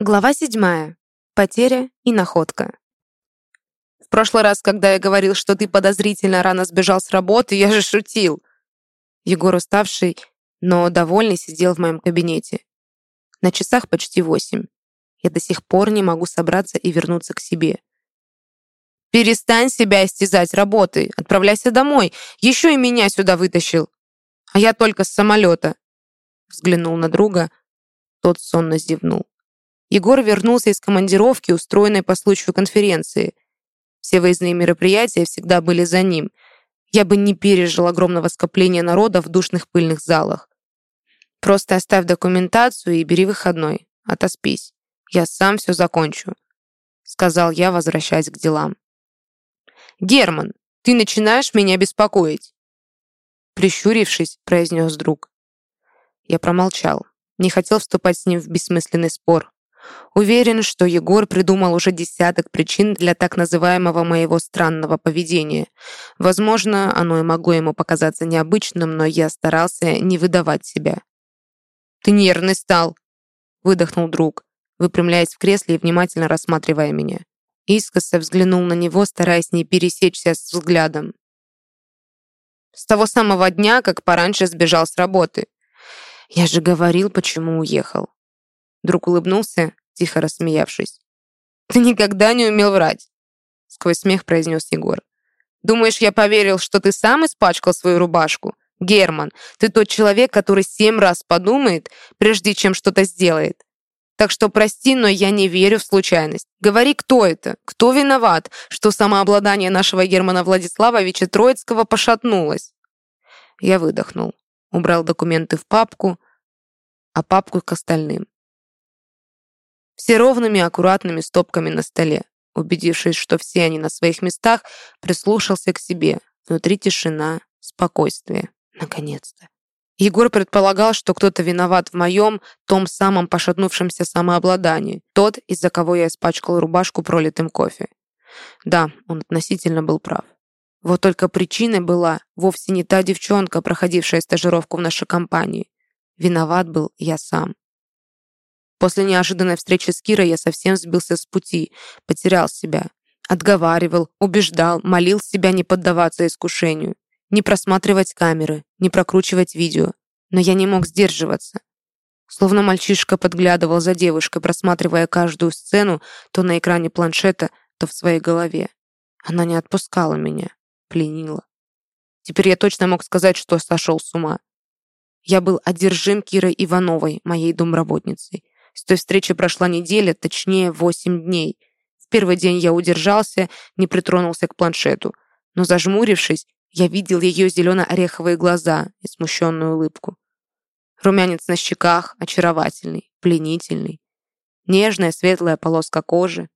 Глава седьмая. Потеря и находка. В прошлый раз, когда я говорил, что ты подозрительно рано сбежал с работы, я же шутил. Егор, уставший, но довольный, сидел в моем кабинете. На часах почти восемь. Я до сих пор не могу собраться и вернуться к себе. «Перестань себя истязать работой. Отправляйся домой. Еще и меня сюда вытащил. А я только с самолета». Взглянул на друга. Тот сонно зевнул. Егор вернулся из командировки, устроенной по случаю конференции. Все выездные мероприятия всегда были за ним. Я бы не пережил огромного скопления народа в душных пыльных залах. Просто оставь документацию и бери выходной. Отоспись. Я сам все закончу», — сказал я, возвращаясь к делам. «Герман, ты начинаешь меня беспокоить!» Прищурившись, произнес друг. Я промолчал. Не хотел вступать с ним в бессмысленный спор. Уверен, что Егор придумал уже десяток причин для так называемого моего странного поведения. Возможно, оно и могло ему показаться необычным, но я старался не выдавать себя. «Ты нервный стал», — выдохнул друг, выпрямляясь в кресле и внимательно рассматривая меня. Искоса взглянул на него, стараясь не пересечься с взглядом. «С того самого дня, как пораньше сбежал с работы. Я же говорил, почему уехал». Друг улыбнулся, тихо рассмеявшись. «Ты никогда не умел врать», — сквозь смех произнес Егор. «Думаешь, я поверил, что ты сам испачкал свою рубашку? Герман, ты тот человек, который семь раз подумает, прежде чем что-то сделает. Так что прости, но я не верю в случайность. Говори, кто это? Кто виноват, что самообладание нашего Германа Владиславовича Троицкого пошатнулось?» Я выдохнул, убрал документы в папку, а папку к остальным. Все ровными, аккуратными стопками на столе. Убедившись, что все они на своих местах, прислушался к себе. Внутри тишина, спокойствие. Наконец-то. Егор предполагал, что кто-то виноват в моем, том самом пошатнувшемся самообладании. Тот, из-за кого я испачкал рубашку пролитым кофе. Да, он относительно был прав. Вот только причиной была вовсе не та девчонка, проходившая стажировку в нашей компании. Виноват был я сам. После неожиданной встречи с Кирой я совсем сбился с пути, потерял себя. Отговаривал, убеждал, молил себя не поддаваться искушению, не просматривать камеры, не прокручивать видео. Но я не мог сдерживаться. Словно мальчишка подглядывал за девушкой, просматривая каждую сцену то на экране планшета, то в своей голове. Она не отпускала меня, пленила. Теперь я точно мог сказать, что сошел с ума. Я был одержим Кирой Ивановой, моей домработницей. С той встречи прошла неделя, точнее, восемь дней. В первый день я удержался, не притронулся к планшету. Но зажмурившись, я видел ее зелено-ореховые глаза и смущенную улыбку. Румянец на щеках, очаровательный, пленительный. Нежная светлая полоска кожи.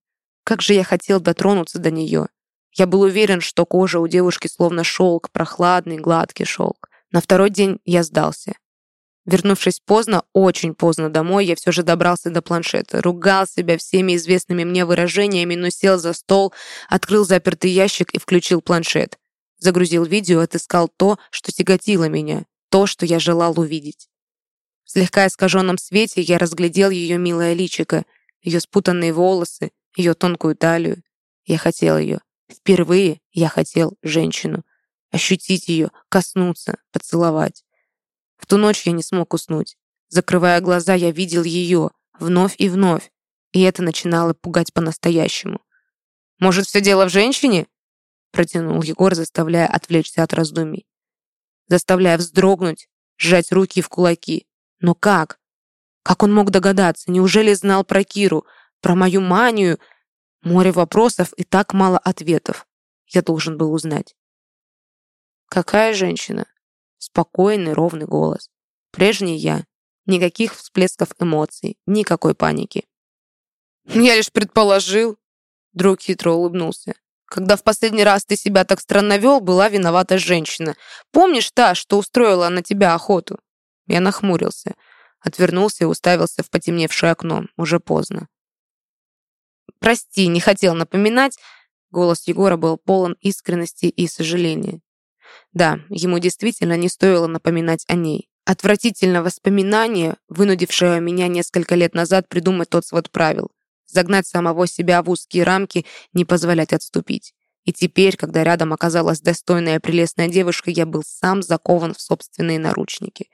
Как же я хотел дотронуться до нее. Я был уверен, что кожа у девушки словно шелк, прохладный, гладкий шелк. На второй день я сдался. Вернувшись поздно, очень поздно домой, я все же добрался до планшета, ругал себя всеми известными мне выражениями, но сел за стол, открыл запертый ящик и включил планшет. Загрузил видео, отыскал то, что тяготило меня, то, что я желал увидеть. В слегка искаженном свете я разглядел ее милое личико, ее спутанные волосы, ее тонкую талию. Я хотел ее. Впервые я хотел женщину. Ощутить ее, коснуться, поцеловать. В ту ночь я не смог уснуть. Закрывая глаза, я видел ее вновь и вновь, и это начинало пугать по-настоящему. «Может, все дело в женщине?» протянул Егор, заставляя отвлечься от раздумий. Заставляя вздрогнуть, сжать руки в кулаки. Но как? Как он мог догадаться? Неужели знал про Киру, про мою манию? Море вопросов и так мало ответов. Я должен был узнать. Какая женщина? Спокойный, ровный голос. Прежний я. Никаких всплесков эмоций, никакой паники. «Я лишь предположил», — друг хитро улыбнулся. «Когда в последний раз ты себя так странно вел, была виновата женщина. Помнишь та, что устроила на тебя охоту?» Я нахмурился, отвернулся и уставился в потемневшее окно. Уже поздно. «Прости, не хотел напоминать». Голос Егора был полон искренности и сожаления. Да, ему действительно не стоило напоминать о ней. Отвратительное воспоминание, вынудившее меня несколько лет назад придумать тот свод правил. Загнать самого себя в узкие рамки, не позволять отступить. И теперь, когда рядом оказалась достойная прелестная девушка, я был сам закован в собственные наручники.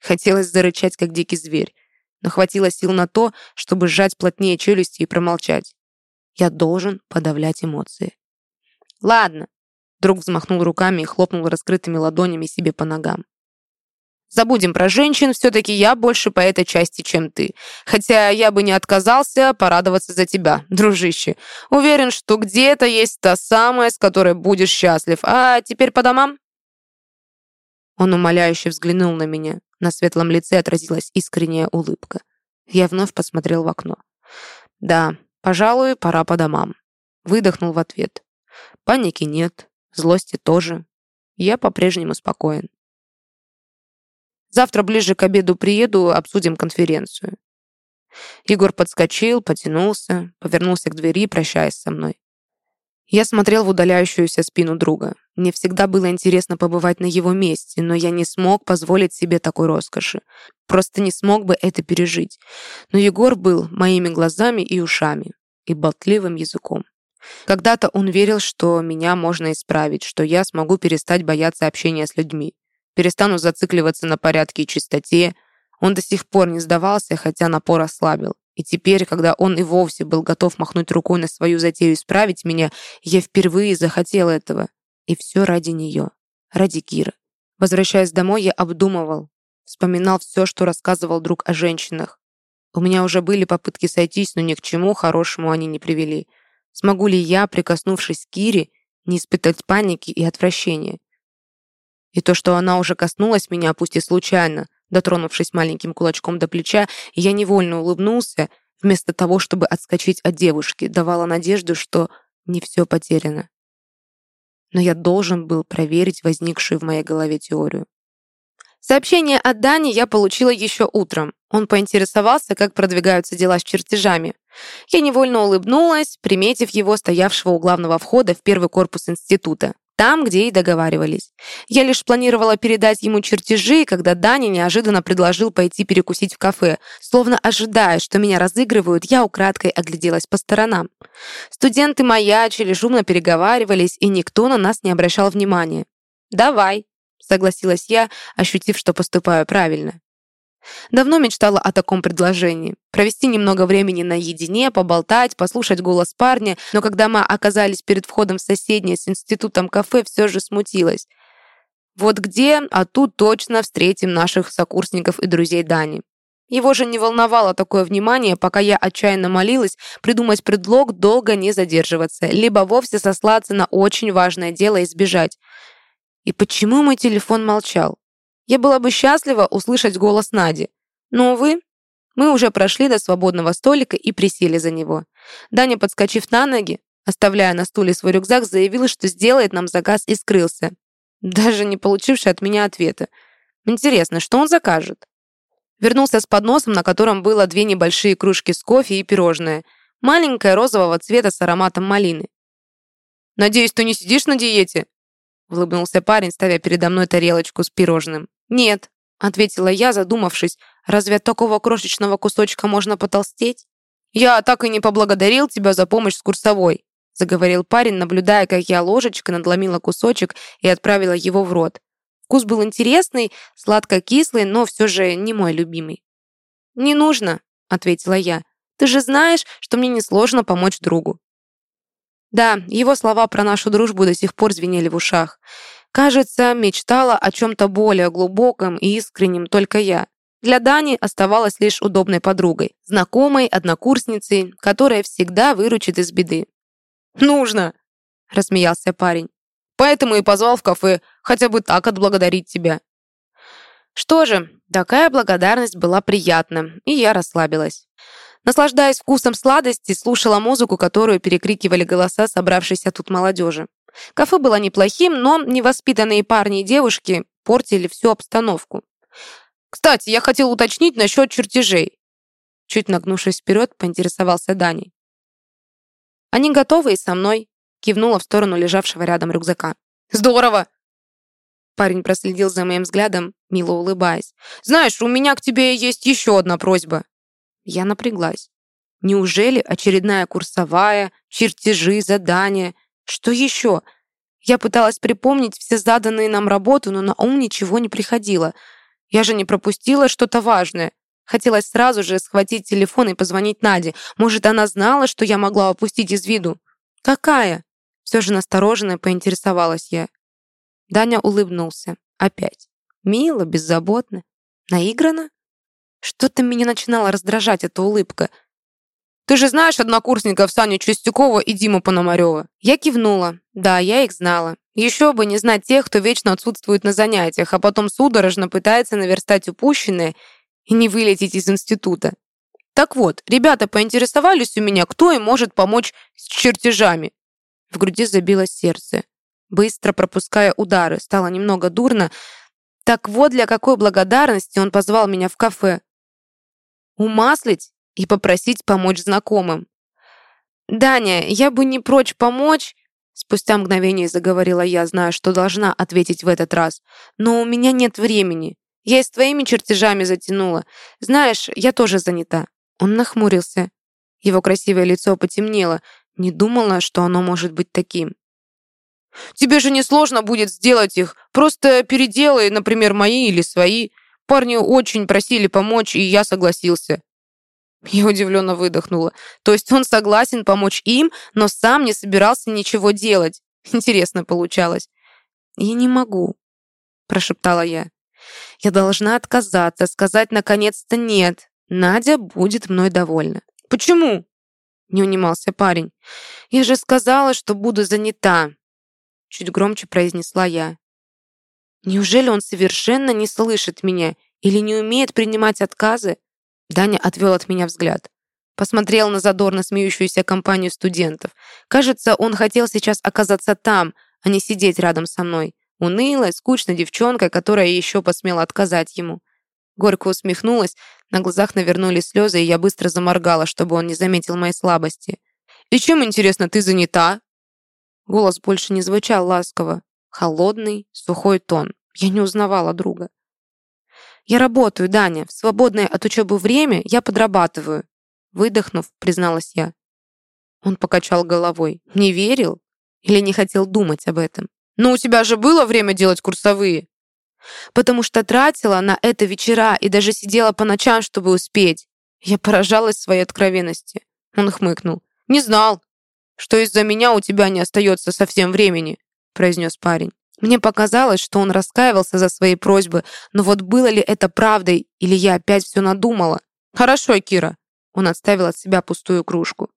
Хотелось зарычать, как дикий зверь, но хватило сил на то, чтобы сжать плотнее челюсти и промолчать. Я должен подавлять эмоции. «Ладно», — друг взмахнул руками и хлопнул раскрытыми ладонями себе по ногам. Забудем про женщин, все-таки я больше по этой части, чем ты. Хотя я бы не отказался порадоваться за тебя, дружище. Уверен, что где-то есть та самая, с которой будешь счастлив. А теперь по домам?» Он умоляюще взглянул на меня. На светлом лице отразилась искренняя улыбка. Я вновь посмотрел в окно. «Да, пожалуй, пора по домам». Выдохнул в ответ. Паники нет, злости тоже. Я по-прежнему спокоен. Завтра ближе к обеду приеду, обсудим конференцию». Егор подскочил, потянулся, повернулся к двери, прощаясь со мной. Я смотрел в удаляющуюся спину друга. Мне всегда было интересно побывать на его месте, но я не смог позволить себе такой роскоши. Просто не смог бы это пережить. Но Егор был моими глазами и ушами, и болтливым языком. Когда-то он верил, что меня можно исправить, что я смогу перестать бояться общения с людьми перестану зацикливаться на порядке и чистоте. Он до сих пор не сдавался, хотя напор ослабил. И теперь, когда он и вовсе был готов махнуть рукой на свою затею исправить меня, я впервые захотел этого. И все ради нее. Ради Киры. Возвращаясь домой, я обдумывал. Вспоминал все, что рассказывал друг о женщинах. У меня уже были попытки сойтись, но ни к чему хорошему они не привели. Смогу ли я, прикоснувшись к Кире, не испытать паники и отвращения? И то, что она уже коснулась меня, пусть и случайно, дотронувшись маленьким кулачком до плеча, я невольно улыбнулся, вместо того, чтобы отскочить от девушки, давала надежду, что не все потеряно. Но я должен был проверить возникшую в моей голове теорию. Сообщение от Дани я получила еще утром. Он поинтересовался, как продвигаются дела с чертежами. Я невольно улыбнулась, приметив его, стоявшего у главного входа в первый корпус института. Там, где и договаривались. Я лишь планировала передать ему чертежи, когда Даня неожиданно предложил пойти перекусить в кафе. Словно ожидая, что меня разыгрывают, я украдкой огляделась по сторонам. Студенты маячили, шумно переговаривались, и никто на нас не обращал внимания. «Давай», — согласилась я, ощутив, что поступаю правильно. Давно мечтала о таком предложении. Провести немного времени наедине, поболтать, послушать голос парня, но когда мы оказались перед входом в соседнее с институтом кафе, все же смутилась. Вот где, а тут точно встретим наших сокурсников и друзей Дани. Его же не волновало такое внимание, пока я отчаянно молилась придумать предлог долго не задерживаться, либо вовсе сослаться на очень важное дело и сбежать. И почему мой телефон молчал? Я была бы счастлива услышать голос Нади. Но, увы, мы уже прошли до свободного столика и присели за него. Даня, подскочив на ноги, оставляя на стуле свой рюкзак, заявил, что сделает нам заказ и скрылся, даже не получивший от меня ответа. Интересно, что он закажет? Вернулся с подносом, на котором было две небольшие кружки с кофе и пирожное, маленькое розового цвета с ароматом малины. «Надеюсь, ты не сидишь на диете?» Улыбнулся парень, ставя передо мной тарелочку с пирожным. «Нет», — ответила я, задумавшись, «разве от такого крошечного кусочка можно потолстеть?» «Я так и не поблагодарил тебя за помощь с курсовой», заговорил парень, наблюдая, как я ложечкой надломила кусочек и отправила его в рот. Вкус был интересный, сладко-кислый, но все же не мой любимый. «Не нужно», — ответила я. «Ты же знаешь, что мне несложно помочь другу». Да, его слова про нашу дружбу до сих пор звенели в ушах. Кажется, мечтала о чем-то более глубоком и искреннем только я. Для Дани оставалась лишь удобной подругой, знакомой, однокурсницей, которая всегда выручит из беды. «Нужно!» – рассмеялся парень. «Поэтому и позвал в кафе, хотя бы так отблагодарить тебя». Что же, такая благодарность была приятна, и я расслабилась. Наслаждаясь вкусом сладости, слушала музыку, которую перекрикивали голоса собравшейся тут молодежи. Кафе было неплохим, но невоспитанные парни и девушки портили всю обстановку. «Кстати, я хотел уточнить насчет чертежей». Чуть нагнувшись вперед, поинтересовался Дани. «Они готовы и со мной», кивнула в сторону лежавшего рядом рюкзака. «Здорово!» Парень проследил за моим взглядом, мило улыбаясь. «Знаешь, у меня к тебе есть еще одна просьба». Я напряглась. Неужели очередная курсовая, чертежи, задания? Что еще? Я пыталась припомнить все заданные нам работы, но на ум ничего не приходило. Я же не пропустила что-то важное. Хотелось сразу же схватить телефон и позвонить Наде. Может, она знала, что я могла упустить из виду? «Какая?» Все же настороженно поинтересовалась я. Даня улыбнулся. Опять. Мило, беззаботно. Наиграно? Что-то меня начинало раздражать эта улыбка. «Ты же знаешь однокурсников Саню Чистякова и Диму Пономарева?» Я кивнула. Да, я их знала. Еще бы не знать тех, кто вечно отсутствует на занятиях, а потом судорожно пытается наверстать упущенное и не вылететь из института. Так вот, ребята поинтересовались у меня, кто им может помочь с чертежами. В груди забилось сердце. Быстро пропуская удары, стало немного дурно. Так вот для какой благодарности он позвал меня в кафе. Умаслить и попросить помочь знакомым. «Даня, я бы не прочь помочь», Спустя мгновение заговорила я, зная, что должна ответить в этот раз. «Но у меня нет времени. Я и с твоими чертежами затянула. Знаешь, я тоже занята». Он нахмурился. Его красивое лицо потемнело. Не думала, что оно может быть таким. «Тебе же несложно будет сделать их. Просто переделай, например, мои или свои. Парни очень просили помочь, и я согласился. Я удивленно выдохнула. То есть он согласен помочь им, но сам не собирался ничего делать. Интересно получалось. «Я не могу», — прошептала я. «Я должна отказаться, сказать наконец-то нет. Надя будет мной довольна». «Почему?» — не унимался парень. «Я же сказала, что буду занята», — чуть громче произнесла я. «Неужели он совершенно не слышит меня или не умеет принимать отказы?» Даня отвел от меня взгляд. Посмотрел на задорно смеющуюся компанию студентов. Кажется, он хотел сейчас оказаться там, а не сидеть рядом со мной. Унылая, скучная девчонка, которая еще посмела отказать ему. Горько усмехнулась, на глазах навернулись слезы, и я быстро заморгала, чтобы он не заметил моей слабости. «И чем, интересно, ты занята?» Голос больше не звучал ласково. Холодный, сухой тон. Я не узнавала друга. «Я работаю, Даня. В свободное от учебы время я подрабатываю». Выдохнув, призналась я. Он покачал головой. «Не верил? Или не хотел думать об этом?» «Но у тебя же было время делать курсовые?» «Потому что тратила на это вечера и даже сидела по ночам, чтобы успеть». Я поражалась своей откровенности. Он хмыкнул. «Не знал, что из-за меня у тебя не остается совсем времени», произнес парень. Мне показалось, что он раскаивался за свои просьбы, но вот было ли это правдой, или я опять все надумала? «Хорошо, Кира». Он отставил от себя пустую кружку.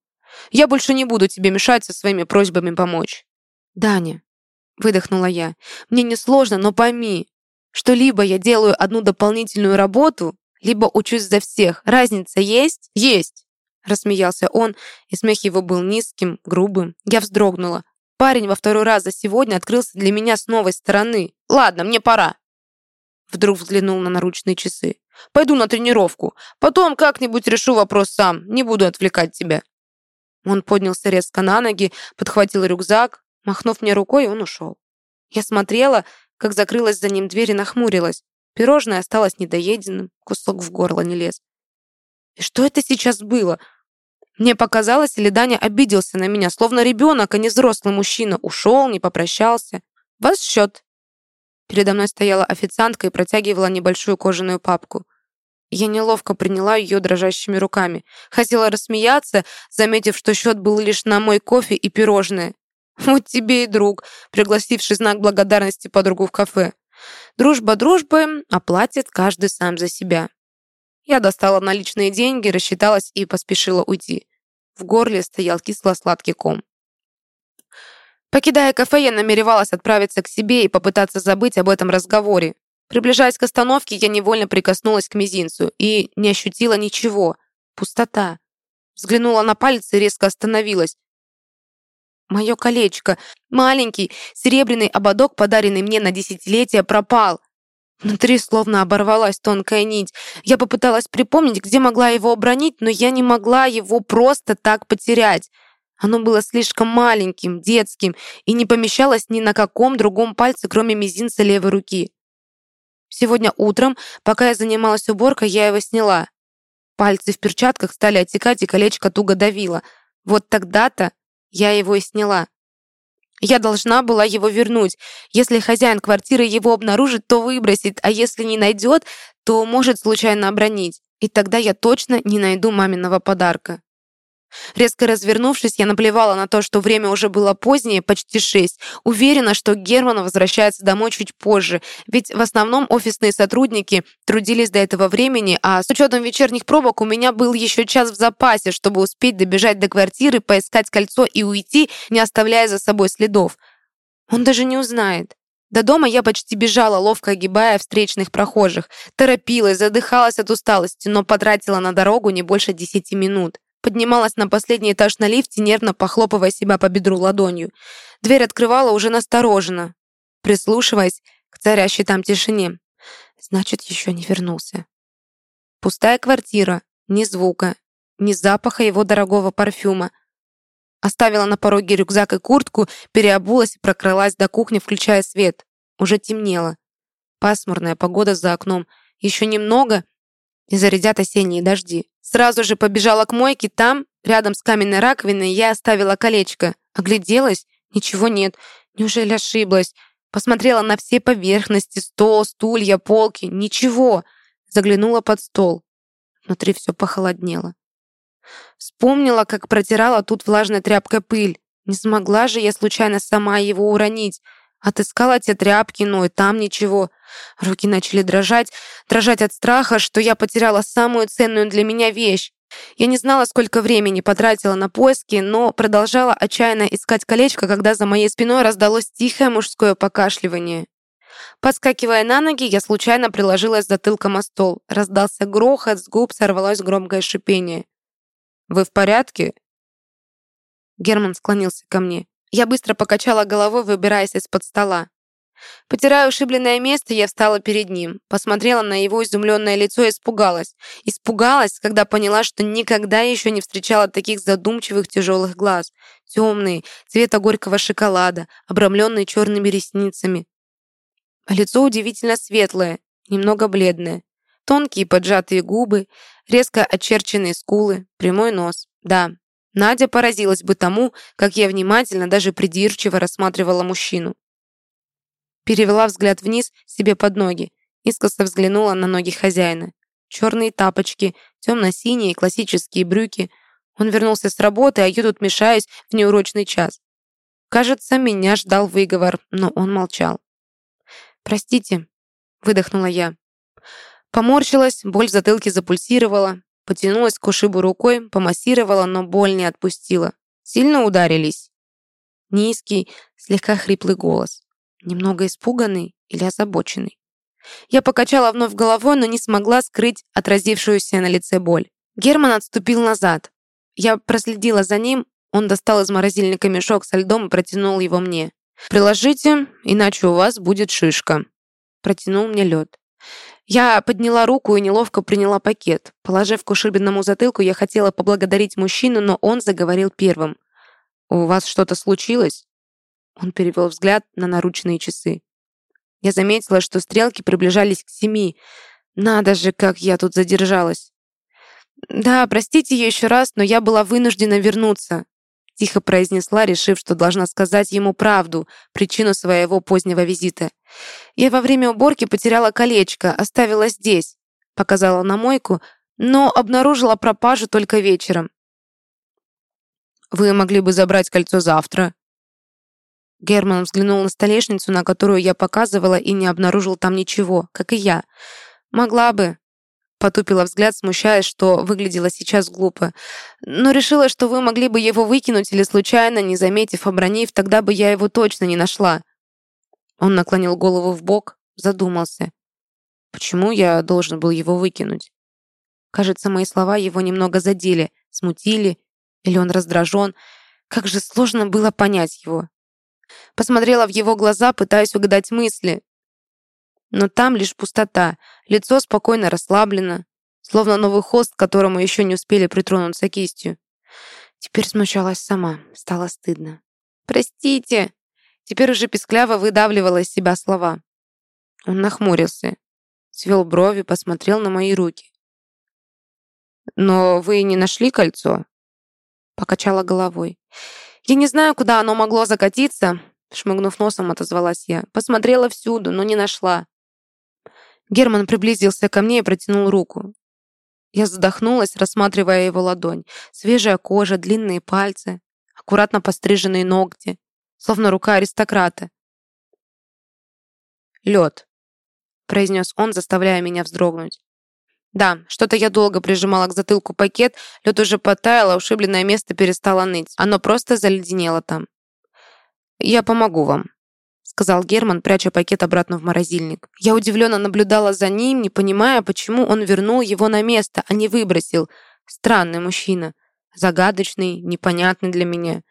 «Я больше не буду тебе мешать со своими просьбами помочь». «Даня», — выдохнула я, — «мне несложно, но пойми, что либо я делаю одну дополнительную работу, либо учусь за всех. Разница есть?» «Есть!» Рассмеялся он, и смех его был низким, грубым. Я вздрогнула. Парень во второй раз за сегодня открылся для меня с новой стороны. Ладно, мне пора. Вдруг взглянул на наручные часы. Пойду на тренировку. Потом как-нибудь решу вопрос сам. Не буду отвлекать тебя. Он поднялся резко на ноги, подхватил рюкзак. Махнув мне рукой, он ушел. Я смотрела, как закрылась за ним дверь и нахмурилась. Пирожное осталось недоеденным, кусок в горло не лез. И что это сейчас было? Мне показалось, или Даня обиделся на меня, словно ребенок, а не взрослый мужчина. Ушел, не попрощался. «Вас счет». Передо мной стояла официантка и протягивала небольшую кожаную папку. Я неловко приняла ее дрожащими руками. Хотела рассмеяться, заметив, что счет был лишь на мой кофе и пирожные. Вот тебе и друг, пригласивший знак благодарности подругу в кафе. Дружба дружбой, а платит каждый сам за себя. Я достала наличные деньги, рассчиталась и поспешила уйти. В горле стоял кисло-сладкий ком. Покидая кафе, я намеревалась отправиться к себе и попытаться забыть об этом разговоре. Приближаясь к остановке, я невольно прикоснулась к мизинцу и не ощутила ничего. Пустота. Взглянула на палец и резко остановилась. Мое колечко, маленький серебряный ободок, подаренный мне на десятилетие, пропал. Внутри словно оборвалась тонкая нить. Я попыталась припомнить, где могла его обронить, но я не могла его просто так потерять. Оно было слишком маленьким, детским и не помещалось ни на каком другом пальце, кроме мизинца левой руки. Сегодня утром, пока я занималась уборкой, я его сняла. Пальцы в перчатках стали отекать, и колечко туго давило. Вот тогда-то я его и сняла. Я должна была его вернуть. Если хозяин квартиры его обнаружит, то выбросит, а если не найдет, то может случайно обронить. И тогда я точно не найду маминого подарка. Резко развернувшись, я наплевала на то, что время уже было позднее, почти шесть. Уверена, что Герман возвращается домой чуть позже, ведь в основном офисные сотрудники трудились до этого времени, а с учетом вечерних пробок у меня был еще час в запасе, чтобы успеть добежать до квартиры, поискать кольцо и уйти, не оставляя за собой следов. Он даже не узнает. До дома я почти бежала, ловко огибая встречных прохожих. Торопилась, задыхалась от усталости, но потратила на дорогу не больше десяти минут. Поднималась на последний этаж на лифте, нервно похлопывая себя по бедру ладонью. Дверь открывала уже настороженно, прислушиваясь к царящей там тишине. Значит, еще не вернулся. Пустая квартира, ни звука, ни запаха его дорогого парфюма. Оставила на пороге рюкзак и куртку, переобулась и прокралась до кухни, включая свет. Уже темнело. Пасмурная погода за окном. Еще немного, и зарядят осенние дожди. Сразу же побежала к мойке, там, рядом с каменной раковиной, я оставила колечко. Огляделась, ничего нет. Неужели ошиблась? Посмотрела на все поверхности, стол, стулья, полки. Ничего. Заглянула под стол. Внутри все похолоднело. Вспомнила, как протирала тут влажной тряпкой пыль. Не смогла же я случайно сама его уронить. Отыскала те тряпки, но и там ничего. Руки начали дрожать, дрожать от страха, что я потеряла самую ценную для меня вещь. Я не знала, сколько времени потратила на поиски, но продолжала отчаянно искать колечко, когда за моей спиной раздалось тихое мужское покашливание. Подскакивая на ноги, я случайно приложилась затылком о стол. Раздался грохот, с губ сорвалось громкое шипение. «Вы в порядке?» Герман склонился ко мне. Я быстро покачала головой, выбираясь из-под стола. Потирая ушибленное место, я встала перед ним, посмотрела на его изумленное лицо и испугалась. Испугалась, когда поняла, что никогда еще не встречала таких задумчивых тяжелых глаз. Темные, цвета горького шоколада, обрамленные черными ресницами. Лицо удивительно светлое, немного бледное. Тонкие поджатые губы, резко очерченные скулы, прямой нос. Да, Надя поразилась бы тому, как я внимательно, даже придирчиво рассматривала мужчину. Перевела взгляд вниз себе под ноги, искоса взглянула на ноги хозяина. Черные тапочки, темно-синие классические брюки. Он вернулся с работы, а я тут мешаюсь в неурочный час. Кажется, меня ждал выговор, но он молчал. «Простите», — выдохнула я. Поморщилась, боль в затылке запульсировала. Потянулась к ушибу рукой, помассировала, но боль не отпустила. Сильно ударились? Низкий, слегка хриплый голос. Немного испуганный или озабоченный. Я покачала вновь головой, но не смогла скрыть отразившуюся на лице боль. Герман отступил назад. Я проследила за ним, он достал из морозильника мешок со льдом и протянул его мне. «Приложите, иначе у вас будет шишка». Протянул мне лед. Я подняла руку и неловко приняла пакет. Положив к ушибленному затылку, я хотела поблагодарить мужчину, но он заговорил первым. «У вас что-то случилось?» Он перевел взгляд на наручные часы. Я заметила, что стрелки приближались к семи. Надо же, как я тут задержалась. «Да, простите ее еще раз, но я была вынуждена вернуться тихо произнесла, решив, что должна сказать ему правду, причину своего позднего визита. «Я во время уборки потеряла колечко, оставила здесь», показала на мойку, но обнаружила пропажу только вечером. «Вы могли бы забрать кольцо завтра». Герман взглянул на столешницу, на которую я показывала, и не обнаружил там ничего, как и я. «Могла бы», Потупила взгляд, смущаясь, что выглядела сейчас глупо. Но решила, что вы могли бы его выкинуть или случайно, не заметив, обронив, тогда бы я его точно не нашла. Он наклонил голову в бок, задумался. Почему я должен был его выкинуть? Кажется, мои слова его немного задели, смутили, или он раздражен. Как же сложно было понять его. Посмотрела в его глаза, пытаясь угадать мысли, но там лишь пустота, лицо спокойно расслаблено, словно новый хост, к которому еще не успели притронуться кистью. Теперь смущалась сама, стало стыдно. «Простите!» Теперь уже пискляво выдавливала из себя слова. Он нахмурился, свел брови, посмотрел на мои руки. «Но вы не нашли кольцо?» Покачала головой. «Я не знаю, куда оно могло закатиться», шмыгнув носом, отозвалась я. «Посмотрела всюду, но не нашла». Герман приблизился ко мне и протянул руку. Я задохнулась, рассматривая его ладонь. Свежая кожа, длинные пальцы, аккуратно постриженные ногти, словно рука аристократа. «Лед», — произнес он, заставляя меня вздрогнуть. Да, что-то я долго прижимала к затылку пакет, лед уже потаял, а ушибленное место перестало ныть. Оно просто заледенело там. «Я помогу вам», — сказал Герман, пряча пакет обратно в морозильник. Я удивленно наблюдала за ним, не понимая, почему он вернул его на место, а не выбросил. Странный мужчина. Загадочный, непонятный для меня.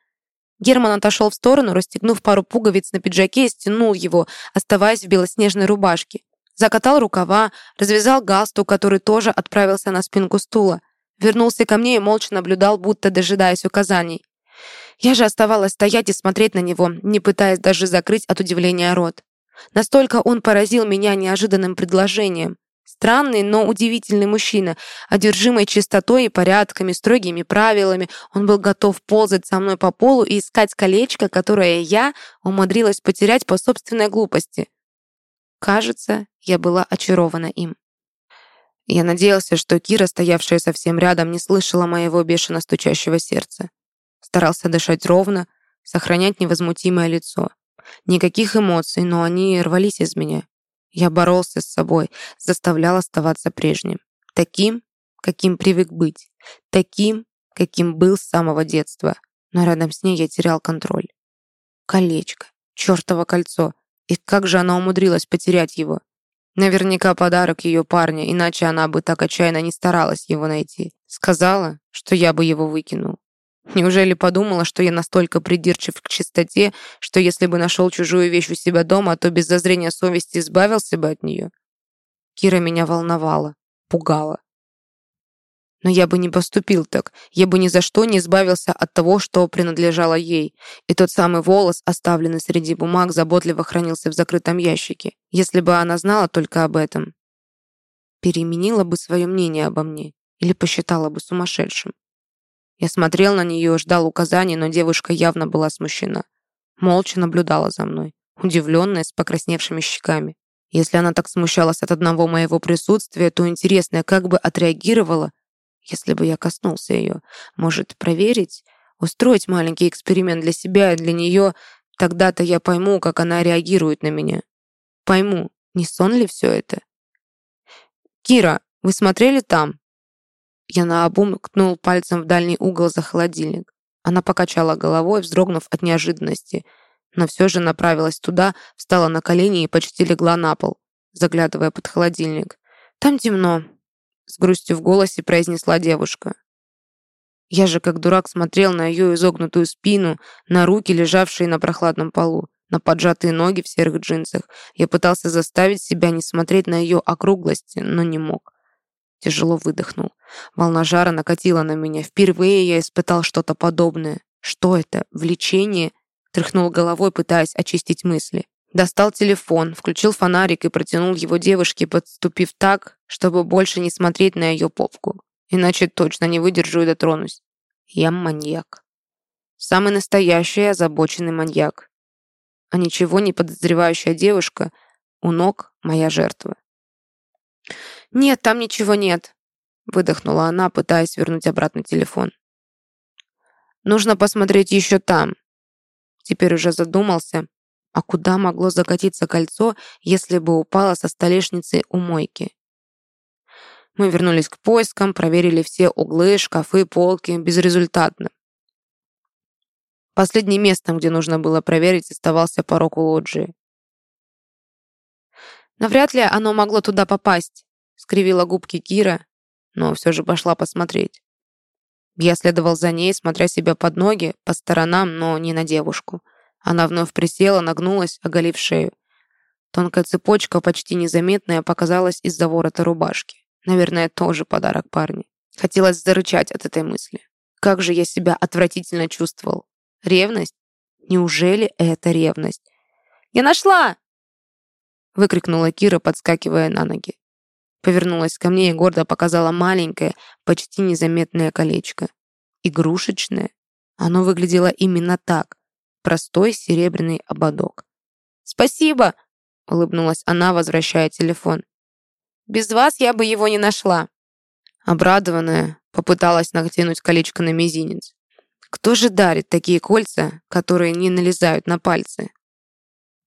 Герман отошел в сторону, расстегнув пару пуговиц на пиджаке и стянул его, оставаясь в белоснежной рубашке. Закатал рукава, развязал галстук, который тоже отправился на спинку стула. Вернулся ко мне и молча наблюдал, будто дожидаясь указаний. Я же оставалась стоять и смотреть на него, не пытаясь даже закрыть от удивления рот. Настолько он поразил меня неожиданным предложением. Странный, но удивительный мужчина, одержимый чистотой и порядками, строгими правилами. Он был готов ползать со мной по полу и искать колечко, которое я умудрилась потерять по собственной глупости. Кажется, я была очарована им. Я надеялся, что Кира, стоявшая совсем рядом, не слышала моего бешено стучащего сердца. Старался дышать ровно, сохранять невозмутимое лицо. Никаких эмоций, но они рвались из меня. Я боролся с собой, заставлял оставаться прежним. Таким, каким привык быть. Таким, каким был с самого детства. Но рядом с ней я терял контроль. Колечко. Чёртово кольцо. И как же она умудрилась потерять его? Наверняка подарок ее парня, иначе она бы так отчаянно не старалась его найти. Сказала, что я бы его выкинул. Неужели подумала, что я настолько придирчив к чистоте, что если бы нашел чужую вещь у себя дома, то без зазрения совести избавился бы от нее? Кира меня волновала, пугала. Но я бы не поступил так. Я бы ни за что не избавился от того, что принадлежало ей. И тот самый волос, оставленный среди бумаг, заботливо хранился в закрытом ящике. Если бы она знала только об этом, переменила бы свое мнение обо мне или посчитала бы сумасшедшим. Я смотрел на нее, ждал указаний, но девушка явно была смущена. Молча наблюдала за мной, удивленная, с покрасневшими щеками. Если она так смущалась от одного моего присутствия, то интересно, как бы отреагировала, если бы я коснулся ее. Может, проверить? Устроить маленький эксперимент для себя и для нее? Тогда-то я пойму, как она реагирует на меня. Пойму, не сон ли все это? «Кира, вы смотрели там?» Я наобум ткнул пальцем в дальний угол за холодильник. Она покачала головой, вздрогнув от неожиданности, но все же направилась туда, встала на колени и почти легла на пол, заглядывая под холодильник. «Там темно с грустью в голосе произнесла девушка. Я же как дурак смотрел на ее изогнутую спину, на руки, лежавшие на прохладном полу, на поджатые ноги в серых джинсах. Я пытался заставить себя не смотреть на ее округлости, но не мог. Тяжело выдохнул. Волна жара накатила на меня. Впервые я испытал что-то подобное. Что это? Влечение? Тряхнул головой, пытаясь очистить мысли. Достал телефон, включил фонарик и протянул его девушке, подступив так, чтобы больше не смотреть на ее попку. Иначе точно не выдержу и дотронусь. Я маньяк. Самый настоящий озабоченный маньяк. А ничего не подозревающая девушка у ног моя жертва. «Нет, там ничего нет», — выдохнула она, пытаясь вернуть обратно телефон. «Нужно посмотреть еще там». Теперь уже задумался, а куда могло закатиться кольцо, если бы упало со столешницы у мойки? Мы вернулись к поискам, проверили все углы, шкафы, полки, безрезультатно. Последним местом, где нужно было проверить, оставался порог у лоджии. Навряд ли оно могло туда попасть, скривила губки Кира, но все же пошла посмотреть. Я следовал за ней, смотря себя под ноги, по сторонам, но не на девушку. Она вновь присела, нагнулась, оголив шею. Тонкая цепочка, почти незаметная, показалась из-за ворота рубашки. Наверное, тоже подарок парню. Хотелось зарычать от этой мысли. Как же я себя отвратительно чувствовал. Ревность? Неужели это ревность? «Я нашла!» выкрикнула Кира, подскакивая на ноги. Повернулась ко мне и гордо показала маленькое, почти незаметное колечко. Игрушечное. Оно выглядело именно так. Простой серебряный ободок. «Спасибо!» — улыбнулась она, возвращая телефон. «Без вас я бы его не нашла». Обрадованная, попыталась натянуть колечко на мизинец. Кто же дарит такие кольца, которые не налезают на пальцы?